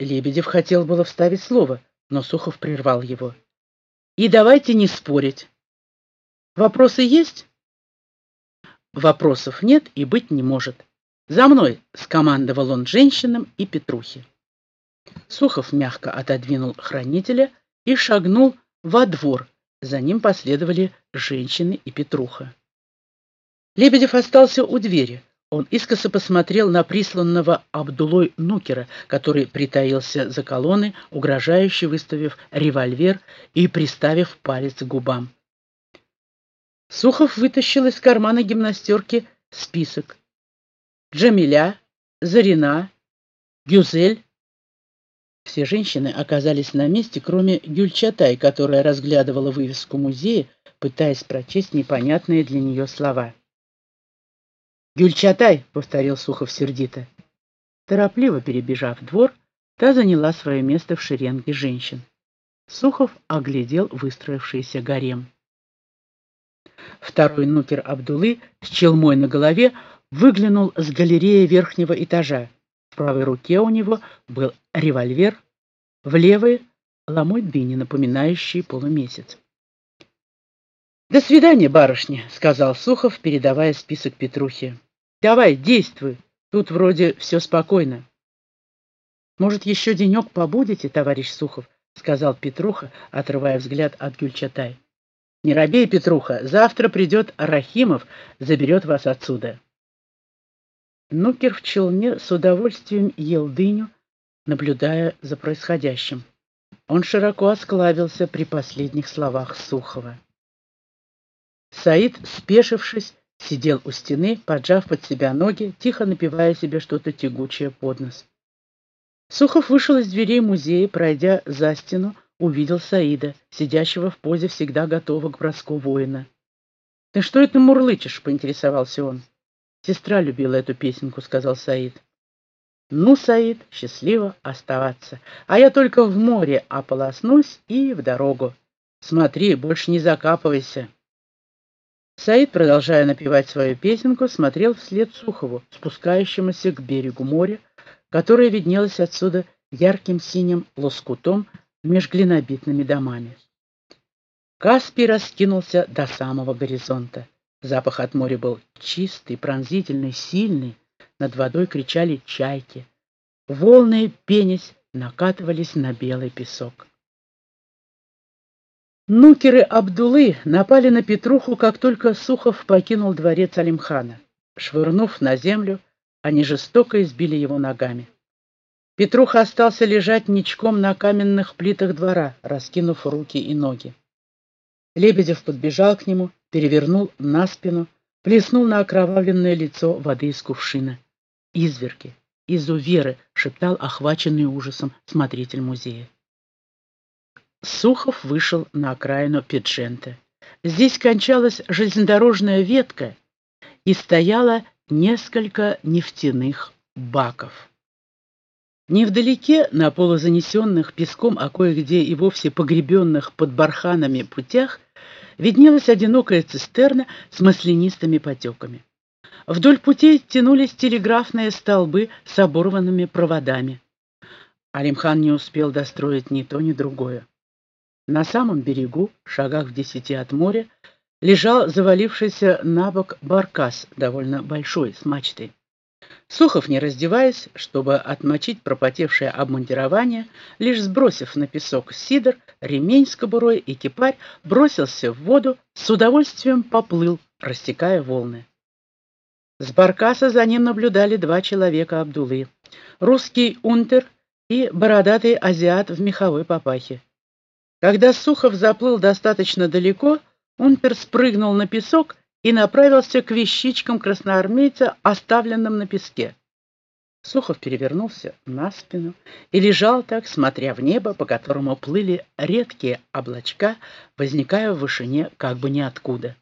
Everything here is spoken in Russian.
Лебедев хотел было вставить слово, но Сухов прервал его. «И давайте не спорить. Вопросы есть?» Вопросов нет и быть не может. «За мной!» — скомандовал он женщинам и Петрухе. Сухов мягко отодвинул хранителя и шагнул во двор. За ним последовали женщины и Петруха. Лебедев остался у двери. Он искоса посмотрел на присланного Абдулой Нукера, который притаился за колонной, угрожающе выставив револьвер и приставив палец к губам. Сухов вытащил из кармана гимнастерки список. Джамиля, Зарина, Гюзель. Все женщины оказались на месте, кроме Гюльчатай, которая разглядывала вывеску музея, пытаясь прочесть непонятные для нее слова. «Гюльчатай!» — повторил Сухов сердито. Торопливо перебежав двор, та заняла свое место в шеренге женщин. Сухов оглядел выстроившийся гарем. Второй нукер Абдулы с челмой на голове выглянул с галереи верхнего этажа. В правой руке у него был револьвер, в левой — ломоть дыни, напоминающий полумесяц. «До свидания, барышня», — сказал Сухов, передавая список Петрухе. «Давай, действуй. Тут вроде все спокойно». «Может, еще денек побудете, товарищ Сухов?» — сказал Петруха, отрывая взгляд от Гюльчатай. «Не робей, Петруха, завтра придет Рахимов, заберет вас отсюда». Нукер в челне с удовольствием ел дыню, наблюдая за происходящим. Он широко осклабился при последних словах Сухова. Саид, спешившись, сидел у стены, поджав под себя ноги, тихо напивая себе что-то тягучее под нос. Сухов вышел из дверей музея, пройдя за стену, увидел Саида, сидящего в позе всегда готового к броску воина. — Ты что это мурлычешь? — поинтересовался он. — Сестра любила эту песенку, — сказал Саид. — Ну, Саид, счастливо оставаться. А я только в море ополоснусь и в дорогу. Смотри, больше не закапывайся. Саид, продолжая напевать свою песенку, смотрел вслед Сухову, спускающемуся к берегу моря, которое виднелось отсюда ярким синим лоскутом меж глинобитными домами. Каспий раскинулся до самого горизонта. Запах от моря был чистый, пронзительный, сильный. Над водой кричали чайки. Волны, пенясь, накатывались на белый песок. Нукеры Абдулы напали на Петруху, как только Сухов покинул дворец Алимхана. Швырнув на землю, они жестоко избили его ногами. Петруха остался лежать ничком на каменных плитах двора, раскинув руки и ноги. Лебедев подбежал к нему, перевернул на спину, плеснул на окровавленное лицо воды из кувшина. «Изверги! Изуверы!» — шептал охваченный ужасом смотритель музея. Сухов вышел на окраину Пиджента. Здесь кончалась железнодорожная ветка и стояло несколько нефтяных баков. Невдалеке, на полузанесенных песком, а кое-где и вовсе погребенных под барханами путях, виднелась одинокая цистерна с маслянистыми потеками. Вдоль путей тянулись телеграфные столбы с оборванными проводами. Алимхан не успел достроить ни то, ни другое. На самом берегу, шагах в десяти от моря, лежал завалившийся на бок баркас, довольно большой, с мачтой. Сухов, не раздеваясь, чтобы отмочить пропотевшее обмундирование, лишь сбросив на песок сидр, ремень с кобурой и кипарь, бросился в воду, с удовольствием поплыл, растекая волны. С баркаса за ним наблюдали два человека Абдулы. Русский унтер и бородатый азиат в меховой папахе. Когда Сухов заплыл достаточно далеко, Унтер спрыгнул на песок и направился к вещичкам красноармейца, оставленным на песке. Сухов перевернулся на спину и лежал так, смотря в небо, по которому плыли редкие облачка, возникая в вышине как бы ниоткуда.